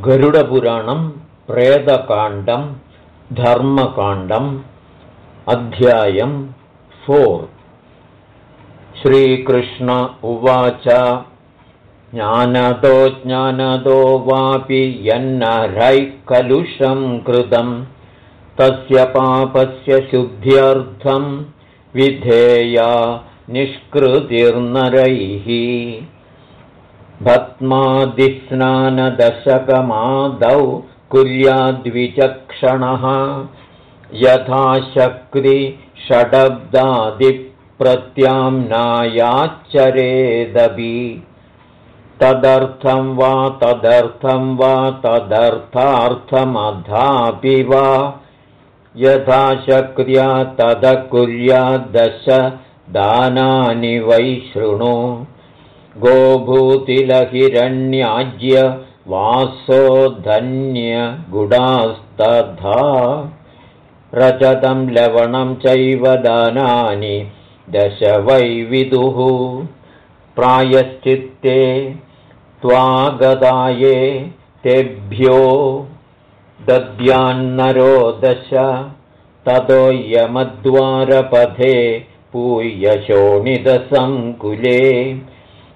गरुडपुराणं प्रेतकाण्डं धर्मकाण्डम् अध्यायं फोर् श्रीकृष्ण उवाच ज्ञानदो ज्ञानदो वापि यन्नरैकलुषं कृतं तस्य पापस्य शुद्ध्यर्थं विधेया निष्कृतिर्नरैः भत्मादिस्नानदशकमादौ कुर्याद्विचक्षणः। यथाशक्तिषडब्दादिप्रत्याम्नायाच्चरेदपि तदर्थं वा तदर्थं वा तदर्थार्थमधापि वा। यथाशक्र्या तद कुर्याद्दश दानानि वै शृणु गोभूतिलहिरण्याज्य वासोधन्यगुडास्तथा रजतं लवणं चैव दानानि दश वै विदुः प्रायश्चित्ते त्वागदाये तेभ्यो दद्यान्नरो दश ततो यमद्वारपथे पूयशोणितसङ्कुले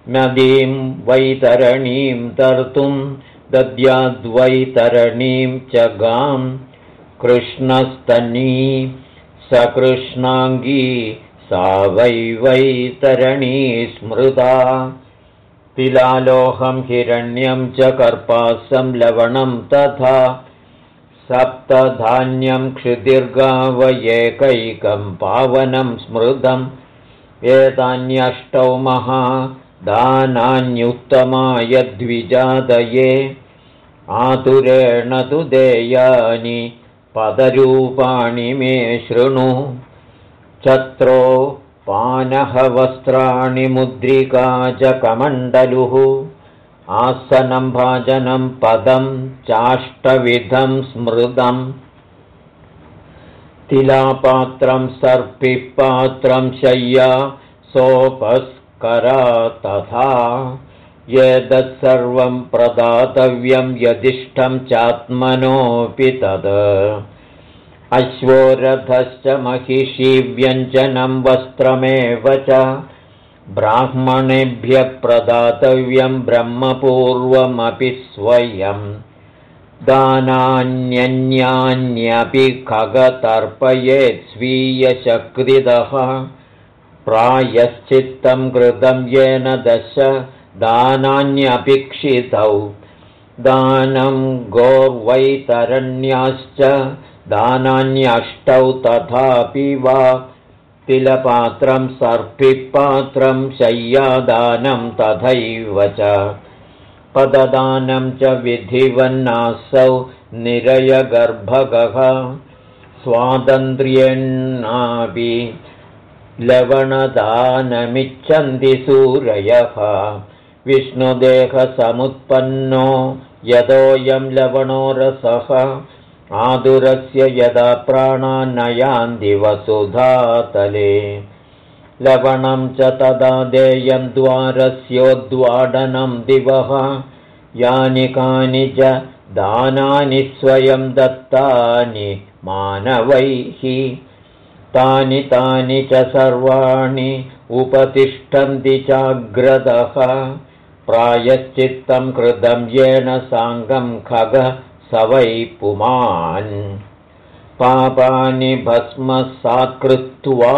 नदीं वैतरणीं तर्तुं दद्याद्वैतरणीं च गां कृष्णस्तनी सकृष्णाङ्गी सा वै वैतरणी स्मृता। तिलालोहं हिरण्यं च कर्पासं लवणं तथा सप्तधान्यं क्षुतिर्गावयेकैकं पावनं स्मृतम्। एतान्यष्टौ महा दानान्युत्तमाय द्विजादये आतुरेण तु देयानि पदरूपाणि मे शृणु। चत्रो च कमण्डलुः। आसनं भाजनं पदं चाष्टविधं स्मृतम्। तिलापात्रं सर्पिपात्रं शय्या सोपस् करा तथा यदत्सर्वं प्रदातव्यं यदिष्टं चात्मनोऽपि तद्। अश्वोरथश्च महिषीव्यञ्जनं वस्त्रमेव च ब्राह्मणेभ्यः प्रदातव्यं ब्रह्मपूर्वमपि स्वयं। दानान्यन्यान्यपि खगतर्पयेत् स्वीयशकृतः प्रायश्चित्तं कृतं येन दश दानान्यपेक्षितौ दानं गोर्वैतरण्याश्च दानान्यष्टौ तथापि वा तिलपात्रं सर्पिपात्रं शय्यादानं तथैव च। पददानं च विधिवन्नासौ निरयगर्भगः स्वातन्त्र्येणापि लवणदानमिच्छन्ति सूरयः। विष्णुदेहसमुत्पन्नो यतोऽयं लवणो रसः। आदुरस्य यदा प्राणान्नयान्ति वसुधातले। लवणं च तदा देयं द्वारस्योद्वाडनं दिवः। यानि कानि च दानानि स्वयं दत्तानि मानवैः तानि तानि च सर्वाणि उपतिष्ठन्ति चाग्रदः प्रायश्चित्तं कृतं येन साङ्गं खग स वै पुमान्। पापानि भस्मसात्कृत्वा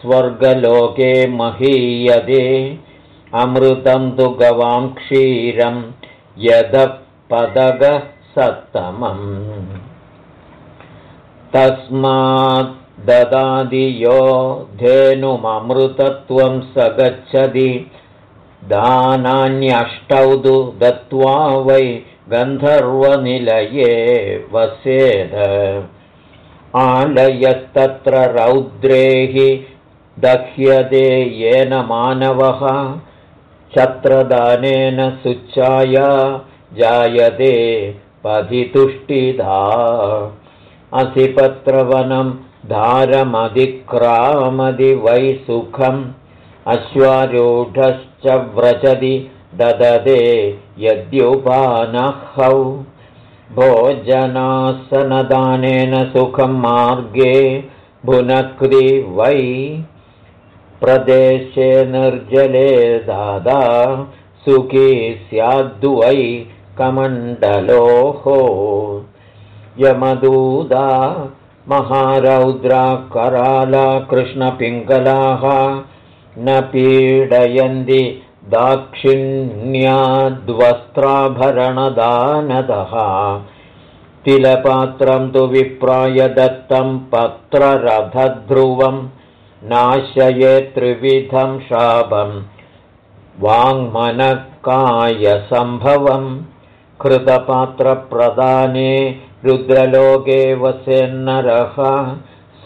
स्वर्गलोके महीयते। अमृतं तु गवां क्षीरं यदपदगसत्तमम् तस्मात् ददादियो धेनुममृतत्वं स गच्छति। दानान्यष्टौ तु दत्त्वा वै गन्धर्वनिलये वसेद। आलयस्तत्र रौद्रेः दह्यते येन मानवः। छत्रदानेन सुच्छाया जायते पथितुष्टिधा असिपत्रवनं धारमधिक्रामदि वै सुखम् अश्वारूढश्च व्रजति दददे यद्युपानहौ। भोजनासनदानेन सुखं मार्गे भुनक्रि वै प्रदेशे निर्जले दादा सुखी स्याद्वै कमण्डलोः। यमदूदा महारौद्राकराला कृष्णपिङ्गलाः न पीडयन्ति दाक्षिण्याद्वस्त्राभरणदानदः। तिलपात्रं तु विप्राय दत्तं पत्ररथध्रुवं नाशये त्रिविधं शापं वाङ्मनकायसम्भवं। कृतपात्रप्रदाने रुद्रलोके वसेन्नरः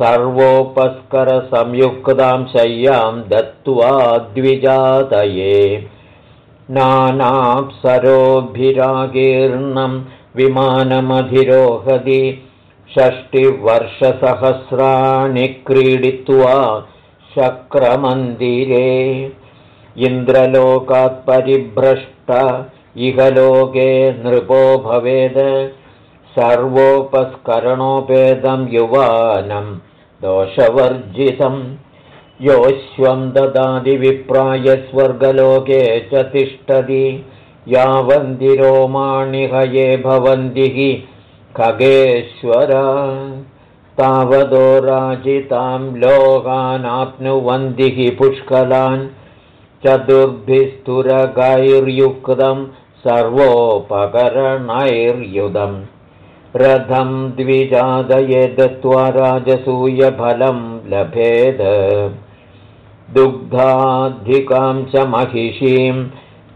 सर्वोपस्करसंयुक्तां शय्यां दत्त्वा द्विजातये। नानाप्सरोभिरागीर्णं विमानमधिरोहति षष्टिवर्षसहस्राणि क्रीडित्वा शक्रमन्दिरे। इन्द्रलोकात् परिभ्रष्ट इह लोके नृपो भवेद सर्वोपस्करणोपेदं युवानं दोषवर्जितं। योऽश्वं ददादिविप्राय स्वर्गलोके च तिष्ठति। यावन्ति हये भवन्ति हि खगेश्वर। तावदो राजितां लोकानाप्नुवन्ति हि पुष्कलान्। चतुर्भिस्तुरगैर्युक्तं सर्वोपकरणैर्युधम् रथं द्विजादये दत्त्वा राजसूयफलं लभेद। दुग्धाधिकां च महिषीं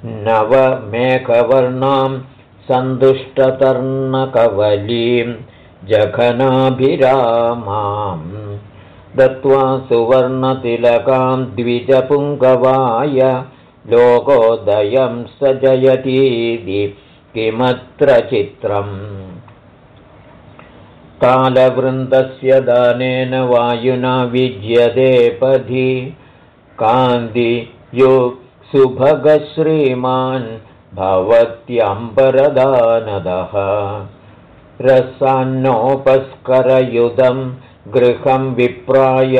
नवमेकवर्णां सन्तुष्टतर्णकवलीं जघनाभिरामां दत्त्वा सुवर्णतिलकां द्विजपुङ्गवाय लोकोदयं स जयतीति किमत्र चित्रम् कालवृन्दस्य दानेन वायुना विज्यते पथि। कान्तियुक्सुभगश्रीमान् भवत्यम्बरदानदः। रसान्नोपस्करयुधं गृहं विप्राय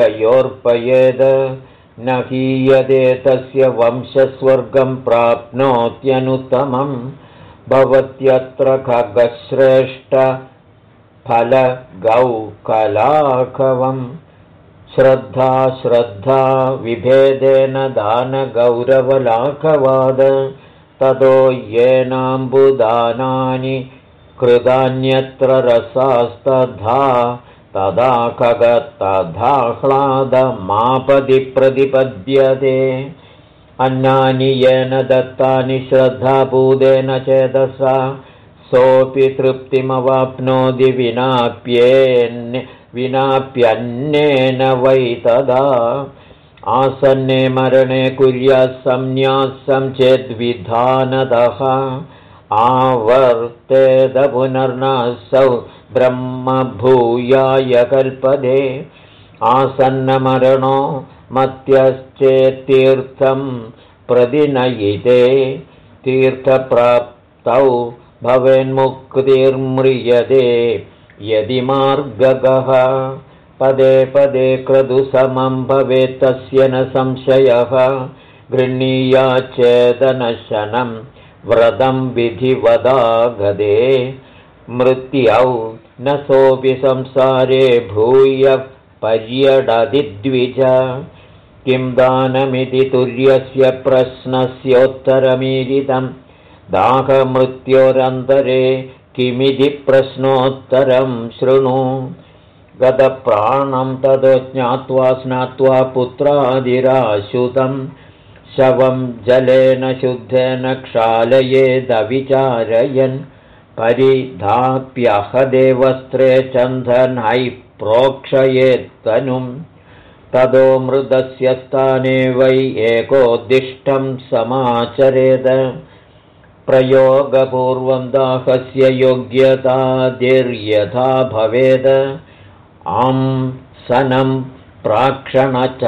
न हीयते तस्य वंशस्वर्गं प्राप्नोत्यनुत्तमं। भवत्यत्र खगश्रेष्ठ फलगौकलाघवं श्रद्धा श्रद्धा विभेदेन दानगौरवलाघवाद ततो येनाम्बुदानानि कृतान्यत्र रसास्तथा। तदा खगत्तथाह्लादमापदि प्रतिपद्यते अन्नानि येन दत्तानि श्रद्धापूदेन चेदसा सोऽपि तृप्तिमवाप्नोति विनाप्येन् विनाप्यन्नेन वै तदा। आसन्ने मरणे कुर्यात् संन्यासं चेद्विधानतः आवर्तेद पुनर्नासौ ब्रह्मभूयाय कल्पदे। आसन्नमरणो मत्यश्चेत्तीर्थं प्रतिनयिते। तीर्थप्राप्तौ भवेन्मुक्तिर्म्रियते यदि मार्गगः पदे पदे क्रदुसमं भवेत् तस्य न संशयः। गृह्णीयाच्चेदनशनं व्रतं विधिवदागदे। मृत्यौ न सोऽपि संसारे भूय पर्यडदिद्विज। किं दानमिति तुर्यस्य प्रश्नस्योत्तरमीरितम् दाहमृत्योरन्तरे किमिति प्रश्नोत्तरं शृणु। गतप्राणं ततो ज्ञात्वा स्नात्वा पुत्रादिराशुतं शवं जलेन शुद्धेन क्षालयेदविचारयन् परिधाप्यहदेवस्त्रे चन्दनैः प्रोक्षयेत्तनुं ततो मृदस्य स्थाने वै एकोद्दिष्टं समाचरेद प्रयोगपूर्वं दाहस्य योग्यतादिर्यथा भवेद। आं सनं प्राक्षण च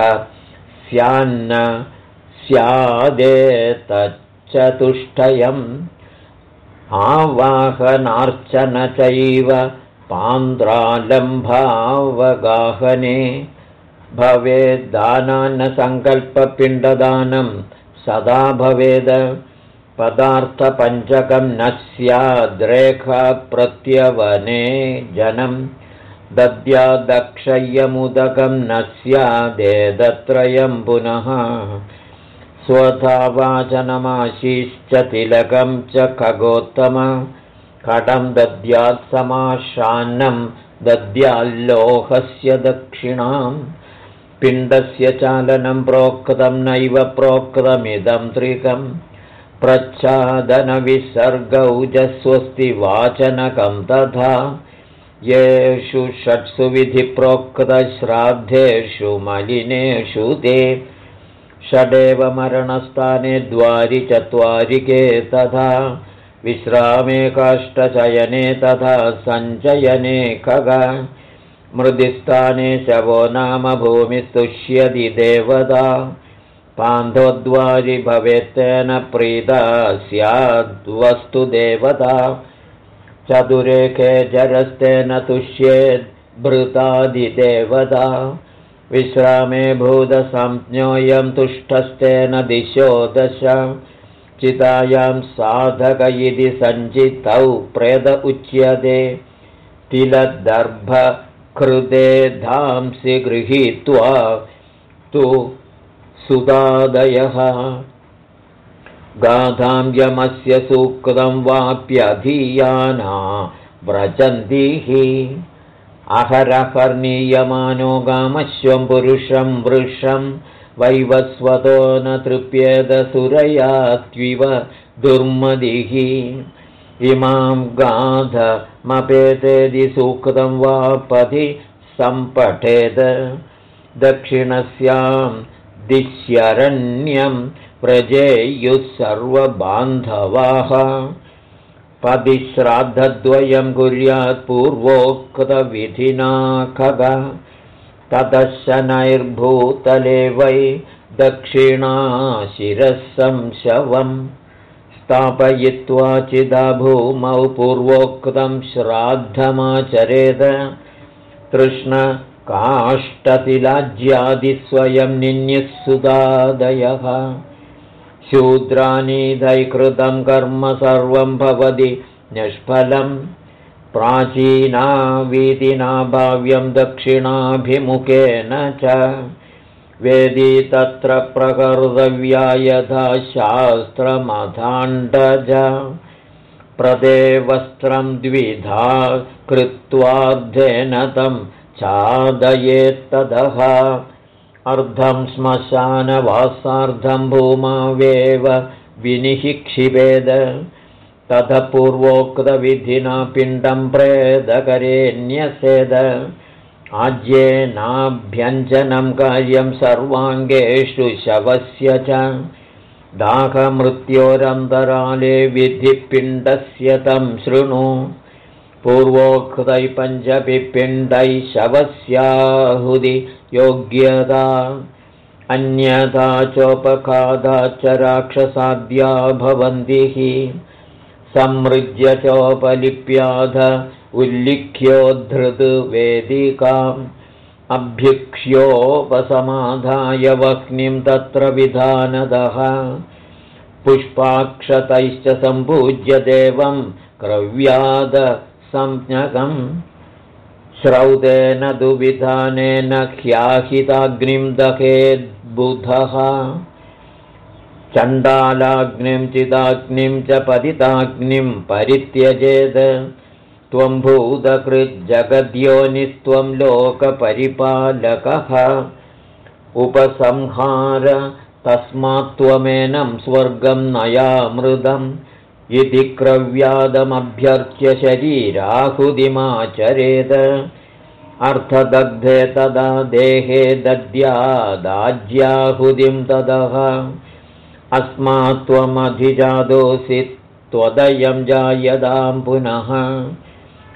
स्यान्न स्यादेतच्च चतुष्टयम् आवाहनार्चन चैव पान्द्रालम्भावगाहने। भवेद्दानान्नसङ्कल्पपिण्डदानं सदा भवेद पदार्थपञ्चकं न स्याद्रेखाप्रत्यवने जनं दद्यादक्षय्यमुदकं न स्यादेदत्रयं पुनः स्वधावाचनमाशीश्च तिलकं च खगोत्तम खडं दद्यात् समाशान्नं दद्याल्लोहस्य दक्षिणाम् पिण्डस्य चालनं प्रोक्तं नैव प्रोक्तमिदं त्रिकम् प्रच्छादनविसर्गौ च स्वस्ति वाचनकं तथा येषु षट्सु विधिप्रोक्तश्राद्धेषु मलिनेषु ते षडेव मरणस्थाने द्वारि चत्वारिके तथा विश्रामे काष्ठचयने तथा सञ्चयने खग मृदिस्थाने शवो नाम भूमिस्तुष्यति देवता पान्धोद्वारि भवेत्तेन प्रीता स्याद्वस्तु देवता। चतुरेखे जरस्तेन तुष्येद्भृतादिदेवता विश्रामे भूतसंज्ञोऽयं तुष्टस्तेन दिशो दश। चितायां साधक इति सञ्चितौ प्रेद उच्यते। तिलदर्भकृते धांसि गृहीत्वा तु सुदादयः। गाधां यमस्य सूक्तं वाप्यधीयाना व्रजन्तीः अहरहर्नीयमानो गामश्वं पुरुषं वृषं वैवस्वतो न तृप्येदसुरयात्विव दुर्मदिः इमां गाधमपेतेदि सूक्तं वा पथि सम्पठेद। दक्षिणस्यां दिश्यरण्यं व्रजेयुः सर्वबान्धवाः। पदिश्राद्धद्वयं कुर्यात् पूर्वोक्तविधिना खग ततः वै दक्षिणाशिरः स्थापयित्वा चिदा भूमौ पूर्वोक्तं श्राद्धमाचरेद तृष्णकाष्ठतिलाज्यादिस्वयं निन्युः शूद्रानीधैकृतं कर्म सर्वं भवति निष्फलम् प्राचीना वीतिना भाव्यं दक्षिणाभिमुखेन च। वेदी तत्र प्रकर्तव्या यथा शास्त्रमधाण्डज। प्रदेवस्त्रं द्विधा कृत्वार्धेन तं चादयेत्तदः अर्धं श्मशानवासार्धं भूमावेव विनिहिक्षिपेद तथ पूर्वोक्तविधिना पिण्डं प्रेदकरेण्यसेद। आज्येनाभ्यञ्जनं कार्यं सर्वाङ्गेषु शवस्य च। दाहमृत्योरन्तराले विधिपिण्डस्य तं शृणु पूर्वोक्तै पञ्चभिपिण्डैः शवस्याहुदि योग्यता अन्यथा चोपखादा च राक्षसाद्या भवन्ति संमृज्य चोपलिप्याध उल्लिख्योद्धृतवेदिकाम्। अभ्युक्ष्योपसमाधाय वह्निं तत्र विधानदः। पुष्पाक्षतैश्च सम्पूज्य देवं क्रव्यादसंज्ञकम् श्रौतेन दुविधानेन ह्याहिताग्निं दहेद्बुधः। चण्डालाग्निं चिदाग्निं च पतिताग्निं परित्यजेत् त्वं भूतकृज्जगद्योनिस्त्वं लोकपरिपालकः। उपसंहार तस्मात्त्वमेनं स्वर्गं नयामृदम् इति क्रव्यादमभ्यर्च्य शरीराहुदिमाचरेद अर्थदग्धे तदा देहे दद्यादाज्याहुदिं तदः। अस्मात् त्वमधिजातोऽसि त्वदयं जायदां पुनः।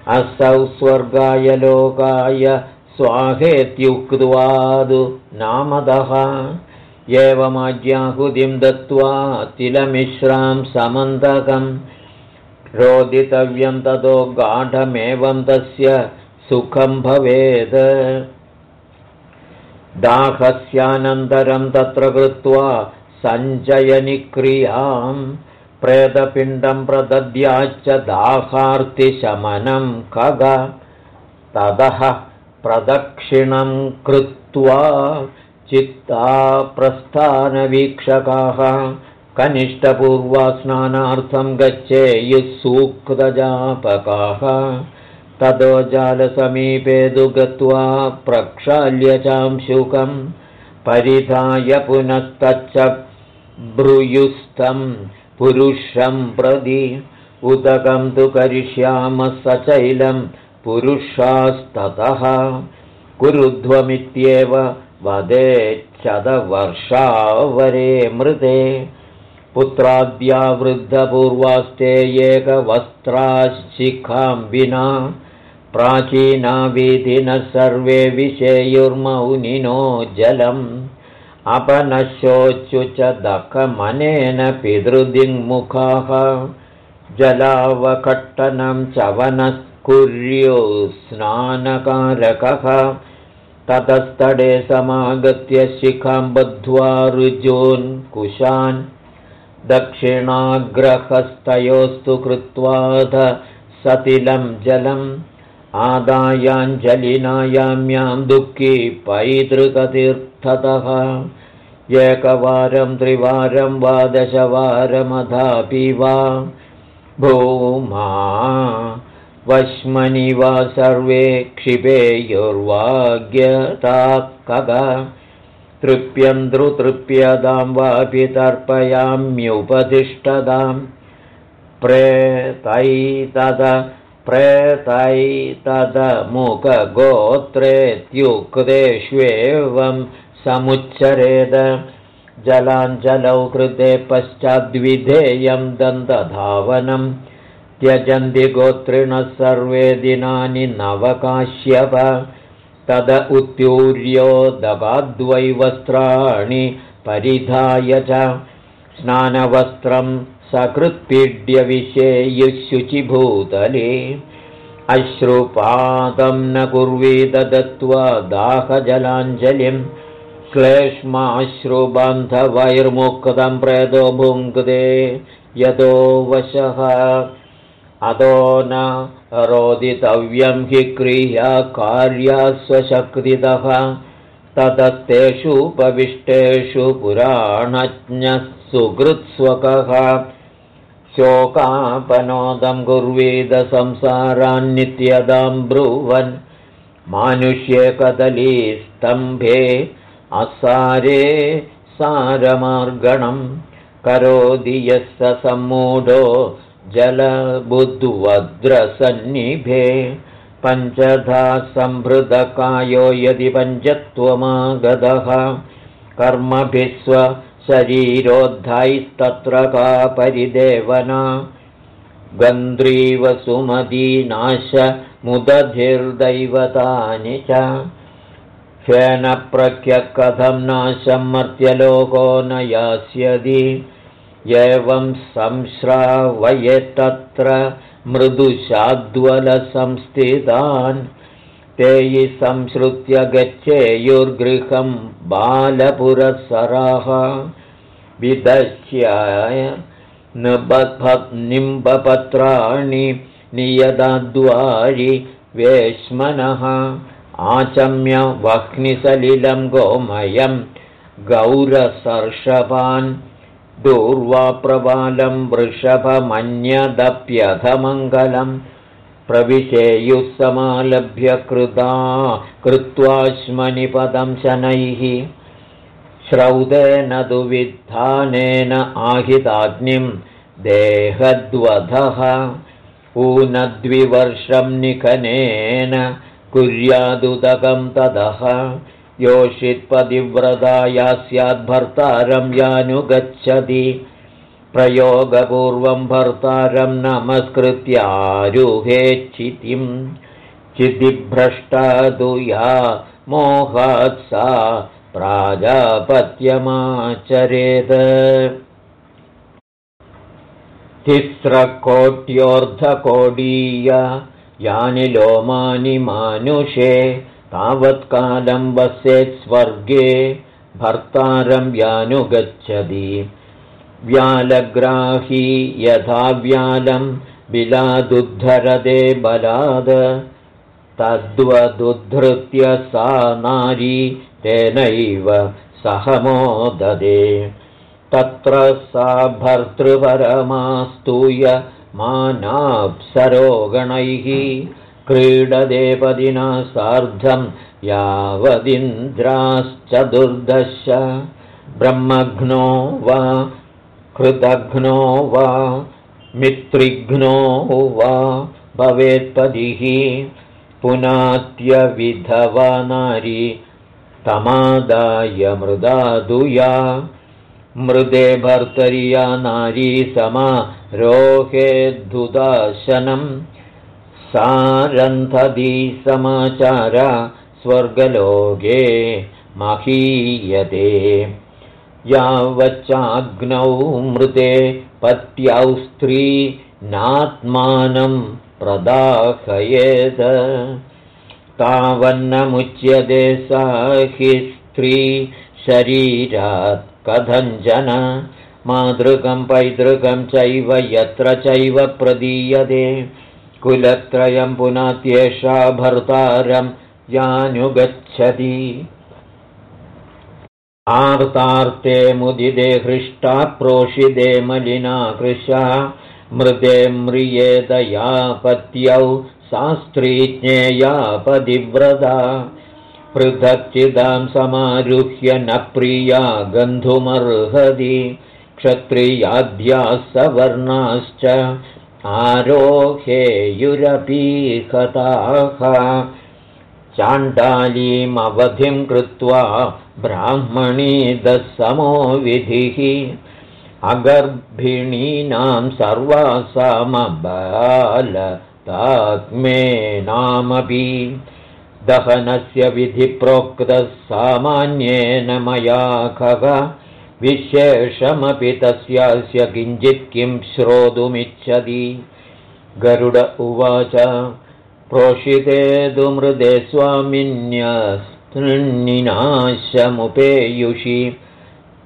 असौ स्वर्गाय लोकाय स्वाहेत्युक्त्वादु नामदः एवमाज्ञाहुतिं दत्त्वा तिलमिश्रां समन्तकम् रोदितव्यं ततो गाढमेवं तस्य सुखं भवेत्। दाहस्यानन्तरं तत्र कृत्वा सञ्चयनिक्रियां प्रेतपिण्डं प्रदद्याच्च दाहार्तिशमनं खग। ततः प्रदक्षिणं कृत्वा चित्ता प्रस्थानवीक्षकाः कनिष्ठपूर्वास्नानार्थं गच्छेयुः सूक्तजापकाः ततो जालसमीपे तु गत्वा प्रक्षाल्य चांशुकं परिधाय पुनस्तच्च ब्रूयुस्थं पुरुषं प्रदि उदकं तु करिष्यामः सचैलं पुरुषास्ततः। कुरुध्वमित्येव वदेच्छदवर्षावरे मृते। पुत्राद्या वृद्धपूर्वास्ते एकवस्त्राशिखां विना। प्राचीना वीधिनः सर्वे विषेयुर्मौनिनो जलम्। अपनशोच्चु च दखमनेन पितृदिङ्मुखाः। जलावकट्टनं चवनः स्नानकारकः ततस्तडे समागत्य शिखां बद्ध्वा ऋजून् कुशान् दक्षिणाग्रहस्तयोस्तु कृत्वाध सतिलं जलम् आदायाञ्जलिनायाम्यां दुःखी पैतृकतीर्थतः। एकवारं त्रिवारं वा दशवारमधापि वा। भूमा वश्मनि वा सर्वे क्षिपेयुर्वाग्यता कग तृप्यन्द्रुतृप्यतां वापि तर्पयाम्युपतिष्ठतां प्रेतैतद प्रेतैतदमुखगोत्रेत्युक्तेष्वेवं समुच्चरेद। जलाञ्जलौ कृते पश्चाद्विधेयं दन्तधावनं त्यजन्ति गोत्रिणः सर्वे दिनानि नवकाश्यप। तद दगाद्वै वस्त्राणि परिधाय च। स्नानवस्त्रं सकृत्पीड्यविषेयुशुचिभूतले अश्रुपादं न कुर्वीत दत्त्वा दाहजलाञ्जलिं। क्लेश्माश्रुबन्धवैर्मुक्तं प्रेतो भुङ्क्ते। यतो वशः अतो न रोदितव्यं हि क्रिया कार्या स्वशक्तितः। ततस्तेषुपविष्टेषु पुराणज्ञः सुकृत्स्वकः। शोकापनोदं संसारान्नित्यदां ब्रुवन्। मानुष्ये कदलीस्तम्भे असारे सारमार्गणं करोति यः स सम्मूढो जलबुद्वद्रसन्निभे पञ्चधा सम्भृतकायो यदि पञ्चत्वमागतः कर्मभिः स्वशरीरोद्धैस्तत्र का परिदेवना गन्ध्रीवसुमदीनाशमुदधिर्दैवतानि च ह्येन कथं नाशं मर्त्यलोको न यास्यति एवं संश्रावयेत्तत्र मृदुशाद्वलसंस्थितान्। ते हि संश्रुत्य गच्छेयुर्गृहं बालपुरःसराः। विदश्याय निम्बपत्राणि नियदाद्वारि वेश्मनः। आचम्य वह्निसलिलं गोमयं गौरसर्षपान् दूर्वाप्रबालं वृषभमन्यदप्यधमङ्गलं प्रविशेयुः समालभ्य कृता कृत्वाश्मनिपदं शनैः श्रौतेन तु विद्धानेन आहिताग्निं देहद्वधः ऊनद्विवर्षं निखनेन कुर्यादुदकं तदः योषित्पतिव्रताया स्याद्भर्तारं यानुगच्छति। प्रयोगपूर्वं भर्तारं नमस्कृत्यारुहेच्छितिं चितिभ्रष्टा या मोहात् सा प्राजापत्यमाचरेत्। तिस्रकोट्योऽर्धकोडीय यानि लोमानि मानुषे तावत्कालं वसेत् स्वर्गे भर्तारं व्यानुगच्छति व्यालग्राही यथा व्यालं बिलादुद्धरदे बलाद। तद्वदुद्धृत्य सा नारी तेनैव सहमोददे। तत्र सा भर्तृपरमास्तूय मानाप्सरोगणैः क्रीडदेपदिना सार्धं यावदिन्द्राश्चतुर्दश। ब्रह्मघ्नो वा कृतघ्नो वा मित्रिघ्नो वा भवेत्पदिः पुनात्यविधवा नारी तमादाय मृदादुया। मृदे भर्तर्या नारी समारोहेद्धुदाशनं सारन्धदी समाचार स्वर्गलोके महीयते। यावच्चाग्नौ मृते पत्यौ स्त्री नात्मानं प्रदाहयेत्। तावन्नमुच्यते सा हि स्त्री शरीरात् कथञ्जन। मातृकं पैतृकं चैव यत्र चैव प्रदीयते कुलत्रयं पुनात्येषा भर्तारं यानुगच्छति। आर्तार्ते मुदिदे हृष्टा प्रोषिदे मलिना कृशा मृदे म्रियेदया पत्यौ शास्त्री ज्ञेया पदिव्रता पृथक्चिदां समारुह्य न प्रिया गन्धुमर्हति क्षत्रियाद्याः सवर्णाश्च आरोहेयुरपीकताः चाण्डालीमवधिं कृत्वा ब्राह्मणी दशमो विधिः अगर्भिणीनां सर्वासामबालतात्मे नामपि दहनस्य विधिप्रोक्तः सामान्येन मया खग विशेषमपि तस्यास्य किञ्चित् किं श्रोतुमिच्छति। गरुड उवाच प्रोषिते मृदे स्वामिन्यस्तृणिनाशमुपेयुषि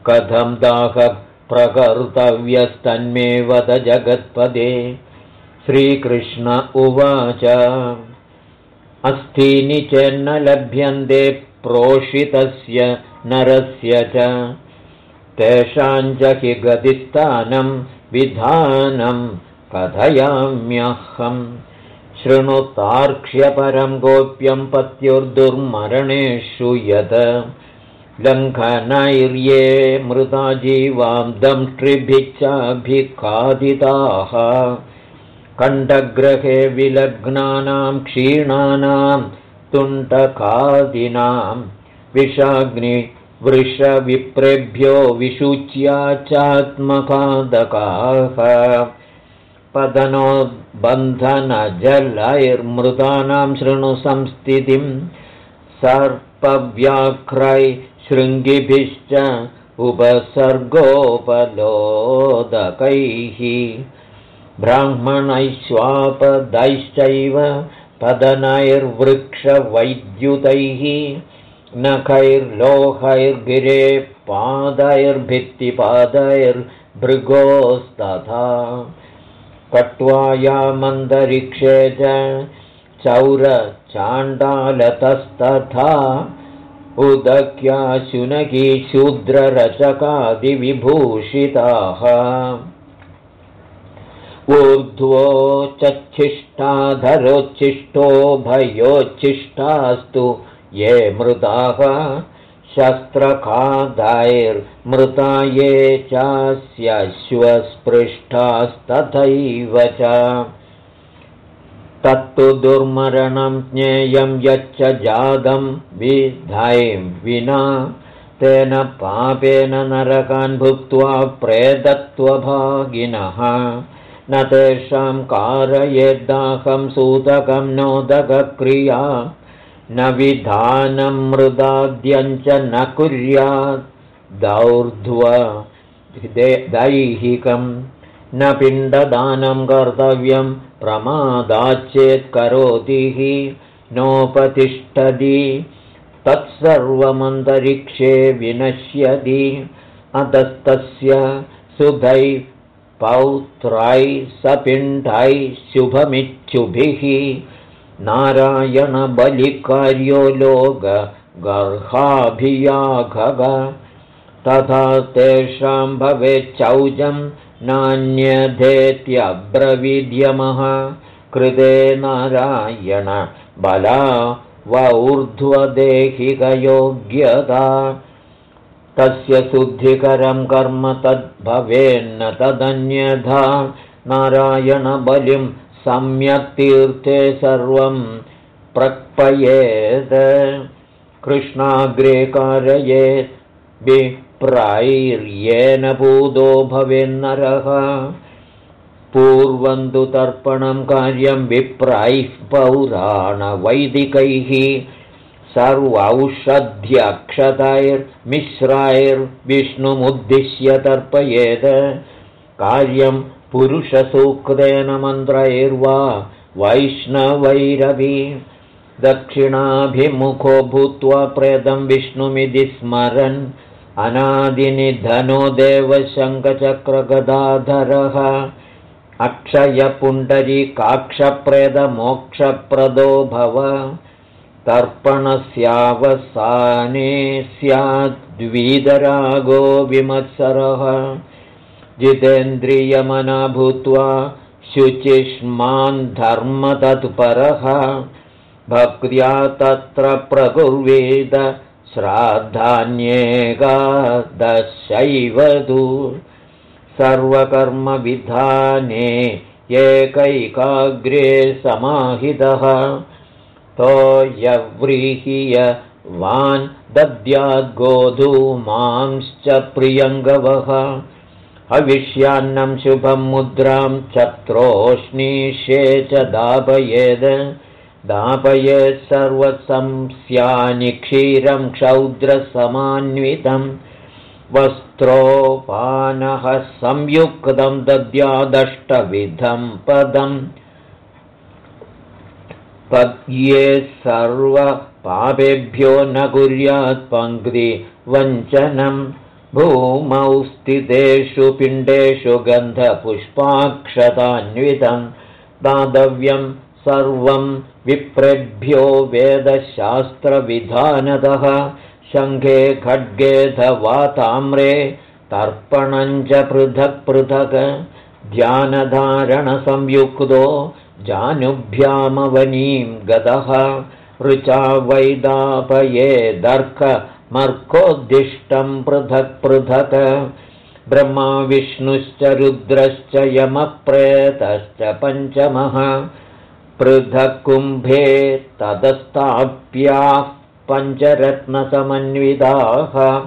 कथं दाहः प्रकर्तव्यस्तन्मे वद जगत्पदे। श्रीकृष्ण उवाच अस्थीनि चेन्न लभ्यन्ते प्रोषितस्य नरस्य च तेषां च हि गतिस्थानं विधानं कथयाम्यहम्। शृणुतार्क्ष्यपरं गोप्यं पत्युर्दुर्मरणेषु यत् लङ्घनैर्ये मृदा जीवां दंष्ट्रिभिच्चाभिखादिताः कण्ठग्रहे विलग्नानां क्षीणानां तुण्डकादिनां विषाग्निवृषविप्रेभ्यो विशुच्या चात्मकादकाः पदनोद्बन्धनजलैर्मृतानां शृणुसंस्थितिं सर्पव्याघ्रै शृङ्गिभिश्च उपसर्गोपलोदकैः ब्राह्मणैश्वापदैश्चैव पदनैर्वृक्षवैद्युतैः नखैर्लोहैर्गिरे पादैर्भित्तिपादैर्भृगोस्तथा। कट्वायामन्तरिक्षे च चौरचाण्डालतस्तथा। उदक्या शुनकी शूद्ररचकादिविभूषिताः ऊर्ध्वोच्चिष्टाधरोच्छिष्टो भयोच्छिष्टास्तु ये मृताः शस्त्रखादैर्मृता ये चास्यश्वस्पृष्टास्तथैव च। तत्तु दुर्मरणं ज्ञेयं यच्च जातं विधैं विना तेन पापेन नरकान् भुक्त्वा प्रेतत्वभागिनः। न तेषां कारयेद्दाहं सूतकं नोदकक्रिया न विधानं मृदाद्यञ्च न कुर्यात्। दौर्ध्व दैहिकं न पिण्डदानं कर्तव्यं प्रमादाच्चेत् करोति हि नोपतिष्ठति। तत्सर्वमन्तरिक्षे विनश्यति। अतस्तस्य सुधै पौत्रै सपिण्डै शुभमिच्छुभिः नारायणबलिकार्यो लोकगर्हाभियाघग तथा तेषां भवेच्चौजं नान्यधेत्यब्रविद्यमः। कृते नारायण बला ऊर्ध्वदेहिकयोग्यता तस्य शुद्धिकरं कर्म तद्भवेन्न तदन्यथा नारायणबलिं सम्यक् तीर्थे सर्वं प्रक्पयेत्। कृष्णाग्रे कारयेत् विप्रैर्येन पूतो भवेन्नरः। पूर्वन्तु तर्पणं कार्यं विप्रैः पौराणवैदिकैः। सर्वौषध्यक्षतैर्मिश्रैर्विष्णुमुद्दिश्य तर्पयेत्। कार्यं पुरुषसूक्तेन मन्त्रैर्वा वैष्णवैरवि दक्षिणाभिमुखो भूत्वा प्रेतं विष्णुमिति स्मरन् अनादिनिधनो देवशङ्खचक्रगदाधरः अक्षयपुण्डरीकाक्षप्रेदमोक्षप्रदो भव तर्पणस्यावसाने स्याद्वीदरागो विमत्सरः जितेन्द्रियमना भूत्वा शुचिष्मान् धर्मतत्परः। भक्त्या तत्र प्रकुर्वेद श्राद्धान्येकादशैव तु। सर्वकर्मविधाने एकैकाग्रे समाहितः। तोयव्रीहियवान् दद्याद्गोधूमांश्च प्रियङ्गवः हविष्यान्नं शुभं मुद्रां चत्रोष्णीषे च दापयेद् सर्वसंस्यानि क्षीरं क्षौद्रसमान्वितं वस्त्रोपानः संयुक्तं दद्यादष्टविधं पदम्। पद्ये सर्वपापेभ्यो न कुर्यात् पङ्क्तिवञ्चनं भूमौ स्थितेषु पिण्डेषु गन्धपुष्पाक्षतान्वितं दातव्यं सर्वं विप्रेभ्यो वेदशास्त्रविधानतः शङ्खे खड्गेधवा ताम्रे तर्पणञ्च पृथक् पृथक् ध्यानधारणसंयुक्तो जानुभ्यामवनीं गतः ऋचा वैदापयेदर्कमर्कोद्दिष्टं पृथक् पृथक्। ब्रह्मा विष्णुश्च रुद्रश्च यमप्रेतश्च पञ्चमः। पृथक् कुम्भे तदस्ताप्याः पञ्चरत्नसमन्विताः।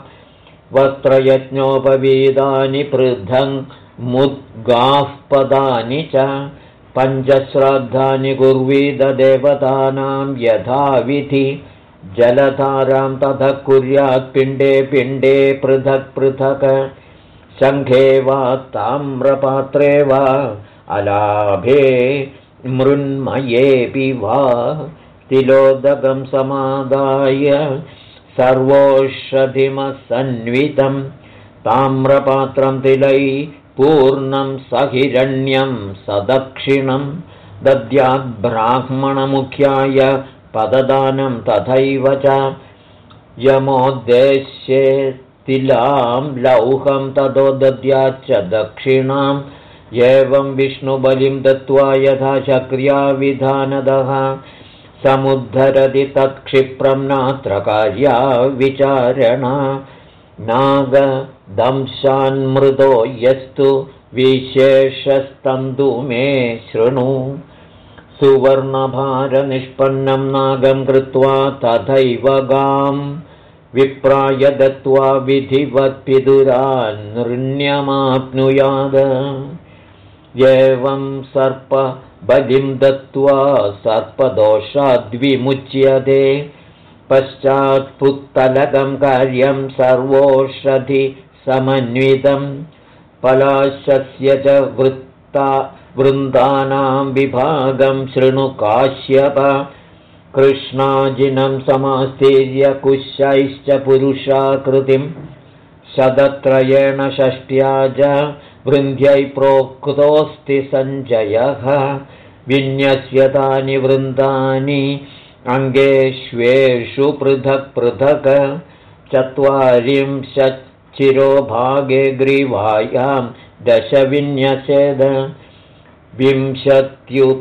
वस्त्रयज्ञोपवीदानि पृथङ् मुद्गाः पदानि च। पञ्चश्राद्धानि कुर्वीददेवतानां यथाविधि जलधारां ततः कुर्यात् पिण्डे पिण्डे पृथक् पृथक्। शङ्खे वा ताम्रपात्रे वा अलाभे मृन्मयेऽपि वा तिलोदकं समादाय सर्वोषधिमसन्वितं ताम्रपात्रं तिलै पूर्णं सहिरण्यं सदक्षिणं दद्याद्ब्राह्मणमुख्याय पददानं तथैव च यमोद्देश्ये तिलां लौहं ततो दद्याच्च दक्षिणाम् एवं विष्णुबलिं दत्त्वा यथा शक्र्या विधानदः समुद्धरति तत्क्षिप्रं नात्र कार्या विचारणा नागदंशान्मृदो यस्तु विशेषस्तन्तु मे शृणु सुवर्णभारनिष्पन्नं नागं कृत्वा तथैव गां विप्राय दत्त्वा विधिवत्पिदुरान्नृण्यमाप्नुयाद एवं सर्प बलिं दत्त्वा सर्पदोषाद्विमुच्यते। पश्चात्पुत्तलकं कार्यं सर्वोषधि समन्वितं पलाशस्य च वृत्ता वृन्दानां विभागं शृणुकाश्यप कृष्णाजिनं समास्तीर्य कुशैश्च पुरुषाकृतिं। शतत्रयेण षष्ट्या च वृन्ध्यै प्रोक्तोऽस्ति सञ्जयः। विन्यस्य तानि वृन्दानि अङ्गेष्वेषु पृथक् पृथक्। चत्वारिंशच्चिरोभागे ग्रीवायां दशविन्यसेद विंशत्युरस्थले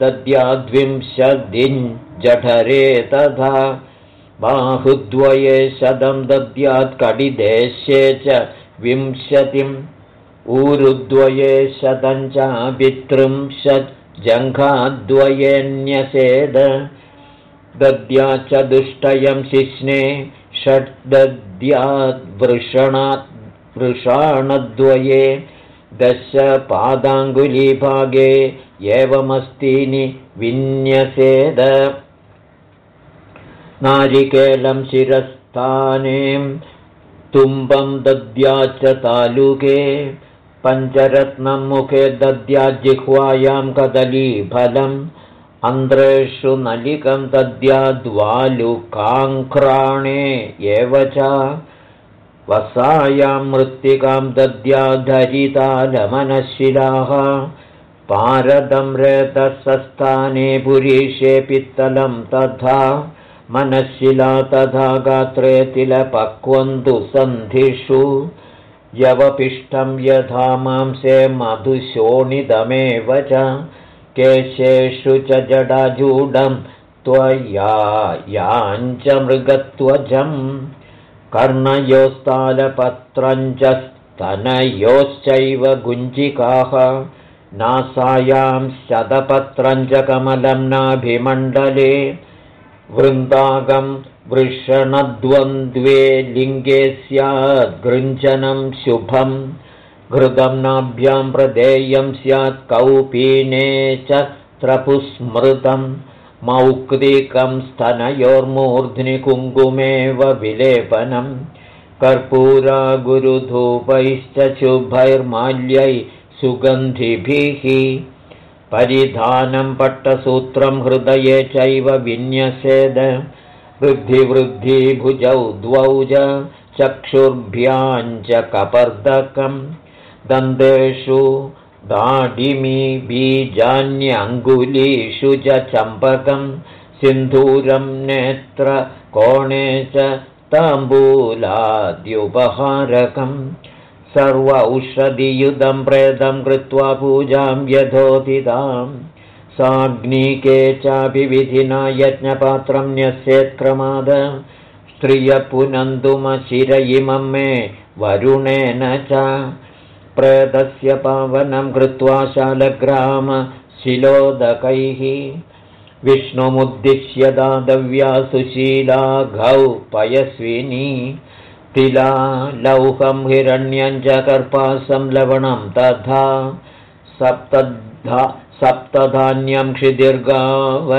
दद्याद्विंशदिञ्जठरे तथा बाहुद्वये शतं दद्यात् कडिदेशे च विंशतिम् ऊरुद्वये शतं चाभित्रिंशत् जङ्घाद्वयेऽन्यसेद दद्या चतुष्टयं शिश्ने षट् वृषाणद्वये दशपादाङ्गुलीभागे एवमस्तीनि विन्यसेद। नारिकेलं शिरस्थाने तुम्बं दद्याच्च तालुके पञ्चरत्नं मुखे दद्याज्जिह्वायां कदलीफलम् अन्ध्रेषु नलिकं दद्याद्वालुकाङ्क्राणे एव च वसायां मृत्तिकां दद्याधरितालमनशिलाः पारदं रेतसस्थाने पुरीषे पित्तलं तथा मनःशिला तथा गात्रे तिलपक्वन्तु सन्धिषु। यवपिष्टं यथा मांसे मधुशोणितमेव च केशेषु च जडाजूडं त्वया याञ्च मृगत्वजम् कर्णयोस्तालपत्रञ्च स्तनयोश्चैव गुञ्जिकाः नासायां शतपत्रञ्च कमलं नाभिमण्डले वृन्दागं वृषणद्वन्द्वे लिङ्गे स्याद्गृञ्जनं शुभम् घृतं नाभ्यां प्रदेयं स्यात् कौपीने च त्रपुस्मृतम् मौक्तिकं स्तनयोर्मूर्ध्नि कुङ्कुमेव विलेपनं कर्पूरा गुरुधूपैश्च शुभैर्माल्यै सुगन्धिभिः परिधानं पट्टसूत्रं हृदये चैव विन्यसेद। वृद्धिवृद्धिभुजौ द्वौ च चक्षुर्भ्याञ्च कपर्दकं दन्तेषु दाडिमी बीजान्यङ्गुलीषु च चम्पकं सिन्धूरं नेत्रकोणे च ताम्बूलाद्युपहारकम् सर्व औषधियुधं प्रेदं कृत्वा पूजां यथोदितां साग्निके चाभिविधिना यज्ञपात्रं न्यस्येत्क्रमाद स्त्रियपुनन्दुमशिर इमं मे वरुणेन च प्रेतस्य पावनं कृत्वा शालग्रामशिलोदकैः विष्णुमुद्दिश्य दातव्या सुशीला घौ पयस्विनी तिला लौहं हिरण्यं च कर्पासं लवणं तथा सप्तधा सप्तधान्यं क्षिदीर्गाव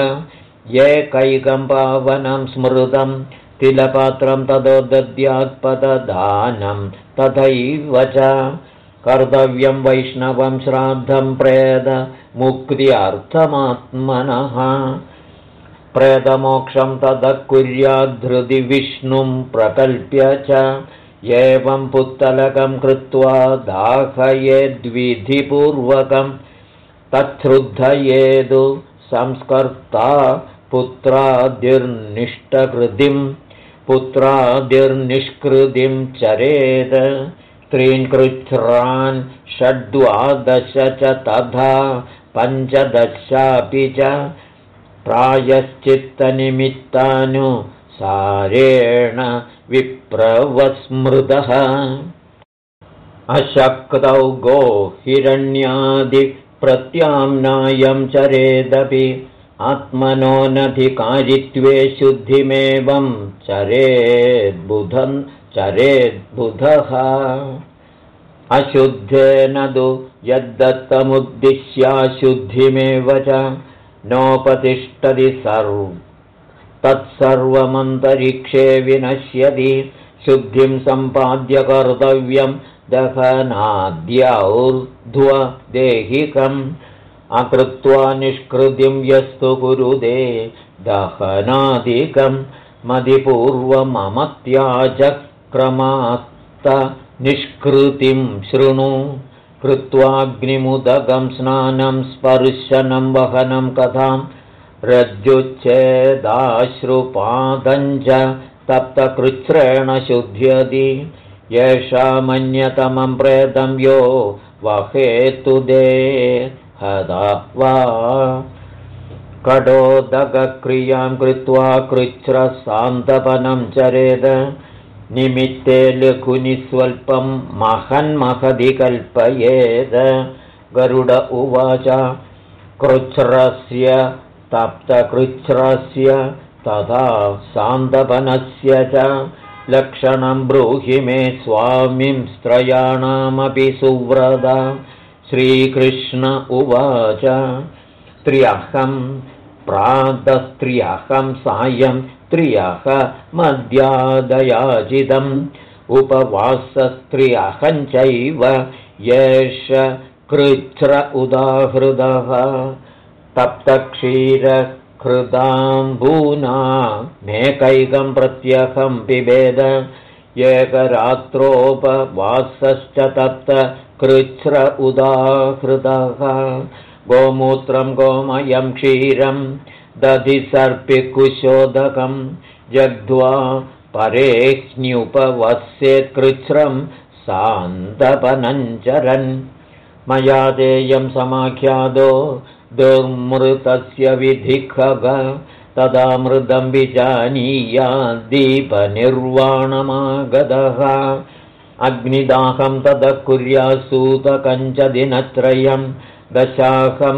एकैकं पावनं स्मृतं तिलपात्रं ततो दद्यात्पददानं तथैव च कर्तव्यं वैष्णवं श्राद्धं प्रेदमुक्त्यर्थमात्मनः प्रेतमोक्षं ततः कुर्याद्धृति विष्णुं प्रकल्प्य च एवं पुत्तलकं कृत्वा दाहयेद्विधिपूर्वकं तच्छ्रुद्धयेदु संस्कर्ता पुत्रादिर्निष्टकृतिं पुत्रादिर्निष्कृतिं चरेद त्रीन् कृच्छ्रान् षड्वादश च तथा पञ्चदशापि च प्रायश्चित्तनिमित्तानुसारेण विप्रवस्मृतः। अशक्तौ गो हिरण्यादिप्रत्याम्नायं चरेदपि आत्मनोनधिकारित्वे शुद्धिमेवं चरेद्बुधं चरेद्बुधः। अशुद्धेन तु यद्दत्तमुद्दिश्याशुद्धिमेव च नोपतिष्ठति सर्व। तत्सर्वमन्तरिक्षे विनश्यति शुद्धिं सम्पाद्य कर्तव्यं दहनाद्यौर्ध्वदेहिकम्। अकृत्वा निष्कृतिं यस्तु कुरुदे दहनादिकं मदिपूर्वममत्याजक्रमात्त निष्कृतिं शृणु। कृत्वाग्निमुदकं स्नानं स्पर्शनं वहनं कथां रज्जुच्छेदाश्रुपादञ्च तप्तकृच्छ्रेण शुध्यति। येषामन्यतमं प्रेतं यो वहेतु दे हदा वा। कडोदकक्रियां कृत्वा कृच्छ्रसान्तपनं चरेद निमित्ते लघुनिस्वल्पं महन्महदि कल्पयेद गरुड उवाच कृच्छ्रस्य तप्तकृच्छ्रस्य तथा सान्दपनस्य च लक्षणं ब्रूहि मे स्वामिं स्त्रयाणामपि सुव्रता। श्रीकृष्ण उवाच त्र्यहं प्रातस्त्र्यहं सायं त्र्यः मद्यादयाजितम् उपवासस्त्र्यहञ्चैव येष कृच्छ्र उदाहृदः। तप्तक्षीरहृदाम्बूना मेकैकं प्रत्यहं पिबेद। एकरात्रोपवासश्च तप्त कृच्छ्र उदाहृतः गोमूत्रं गोमयं क्षीरं दधिसर्पिकुशोदकं जग्ध्वा परेऽ्युपवस्येत्कृच्छ्रं सान्तपनञ्चरन् मया देयं समाख्यादो दुर्मृतस्य विधिखग तदा मृदं विजानीयाद्दीपनिर्वाणमागतः अग्निदाहं ततः कुर्यासूतकञ्च दिनत्रयं दशाहं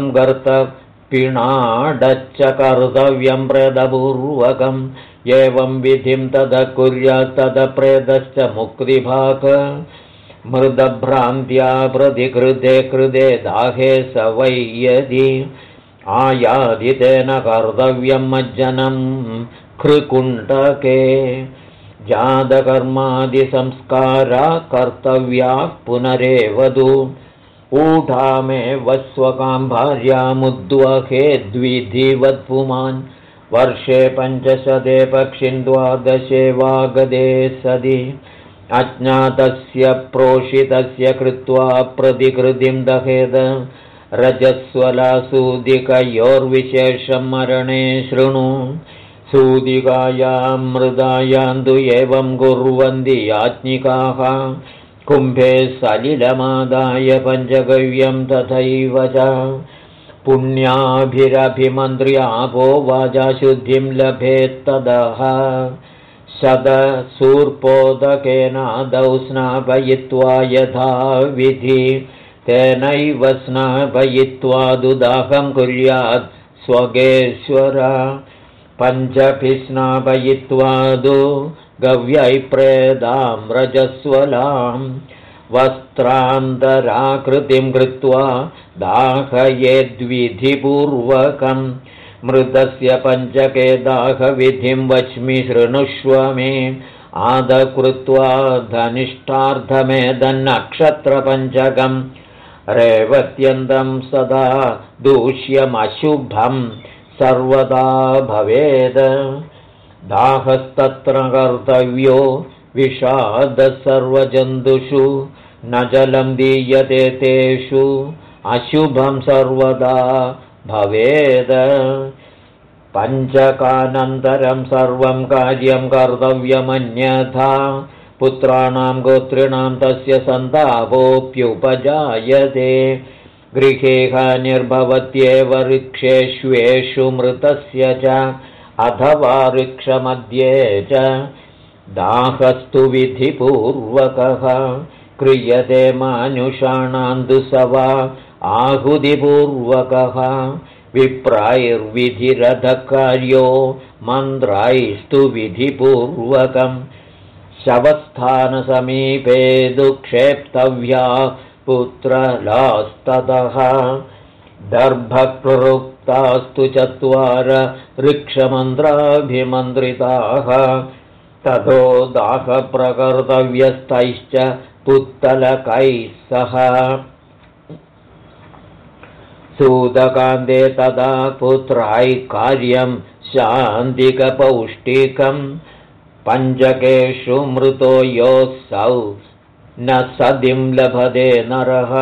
गर्तपिणाडच्च कर्तव्यं प्रेदपूर्वकम् एवं विधिं ततः कुर्यात्तदप्रेदश्च मुक्तिभाग। मृदभ्रान्त्या प्रतिकृते कृते दाहे स वै यदि आयादितेन कर्तव्यं मज्जनं खृकुण्टके जातकर्मादिसंस्कारा कर्तव्याः पुनरेवधु ऊढामे वस्वकां भार्यामुद्वहे द्विधिवत्पुमान्। वर्षे पञ्चशते पक्षिन् द्वादशे वागदे सदि। अज्ञातस्य प्रोषितस्य कृत्वा प्रतिकृतिं दहेद। रजस्वलासूदिकयोर्विशेषं मरणे शृणु। सूदिकायां मृदायान्तु एवं कुर्वन्ति याज्ञिकाः कुम्भे सलिलमादाय पञ्चगव्यं तथैव च। पुण्याभिरभिमन्त्र्यापो वाजाशुद्धिं लभेत्तदः शतसूर्पोदकेनादौ स्नापयित्वा यथा विधि तेनैव स्नापयित्वा दुदाहं कुर्यात् स्वगेश्वर। पञ्चभिस्नापयित्वादु गव्यैप्रेदां रजस्वलां वस्त्रान्तराकृतिं कृत्वा दाहयेद्विधिपूर्वकं मृदस्य पञ्चके दाहविधिं वच्मि शृणुष्व मे आदकृत्वा धनिष्ठार्थमेदन्नक्षत्रपञ्चकं रेवत्यन्तं सदा दूष्यमशुभम् सर्वदा भवेद दाहस्तत्र कर्तव्यो विषादः सर्वजन्तुषु न जलं दीयते तेषु अशुभं सर्वदा भवेद। पञ्चकानन्तरं सर्वं कार्यं कर्तव्यमन्यथा पुत्राणां गोत्रिणां तस्य सन्तापोऽप्युपजायते। गृहे निर्भवत्येव वृक्षेष्वेषु मृतस्य च अथवा वृक्षमध्ये च दाहस्तु विधिपूर्वकः। क्रियते मानुषाणान्दुसवा आहुतिपूर्वकः। विप्रायैर्विधिरथकार्यो मन्त्रायस्तु विधिपूर्वकम्। शवस्थानसमीपे दुक्षेप्तव्या पुत्रलास्ततः दर्भक्लृक्तास्तु चत्वार ऋक्षमन्त्राभिमन्त्रिताः। ततो दाहप्रकर्तव्यस्तैश्च पुत्तलकैः सह। सूदकान्ते तदा पुत्राय कार्यं शान्तिकपौष्टिकं। पञ्चकेषु मृतो योऽसौ न सदिं लभते नरः।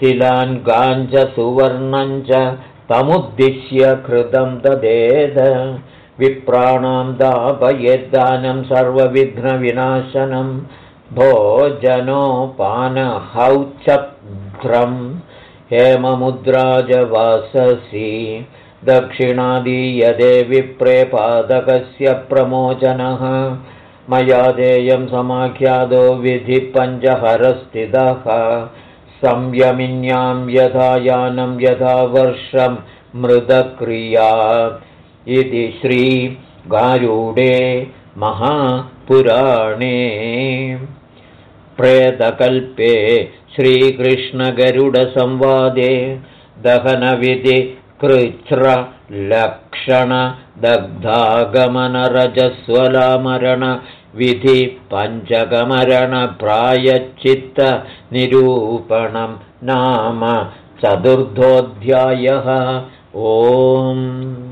तिलान् गाञ्च सुवर्णं च तमुद्दिश्य कृतं ददेद विप्राणां दापयेद्दानं सर्वविघ्नविनाशनं। भोजनोपानहौच्छद्रम् हेममुद्राजवाससि। दक्षिणादीयदे विप्रे पादकस्य प्रमोचनः। मया देयं समाख्यातो विधिपञ्चहरस्थितः संयमिन्यां यथा यानं यथा वर्षं मृदक्रिया। इति श्रीगारूडे महापुराणे। प्रेतकल्पे श्रीकृष्णगरुडसंवादे दहनविधि कृच्छ्रलक्षणदग्धागमनरजस्वलामरणविधि पञ्चगमरणप्रायच्चित्तनिरूपणं नाम चतुर्थोऽध्यायः। ओम्